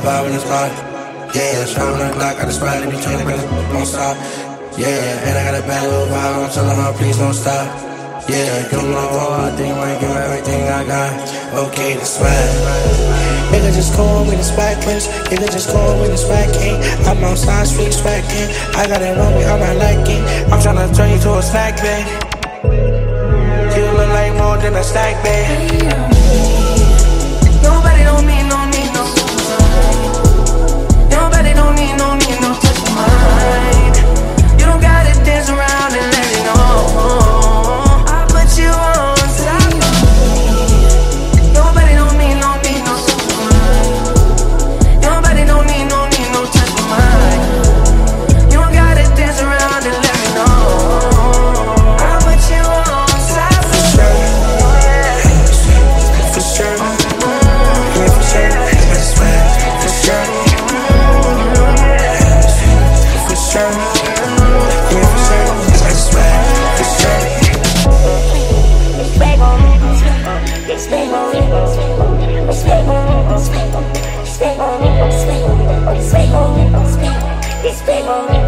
vibe in the spot. Yeah, shine on the clock, got the spot in between, but don't stop. Yeah, and I got a bad little vibe, I'm telling her, please don't stop. Yeah, you know all I think, I give everything I got. Okay, the swag. Nigga just call with the swag prince. Nigga just call with the swag king. I'm outside street swag king. I got it on me, I'm not liking. I'm tryna turn you to a snack bag. It's big.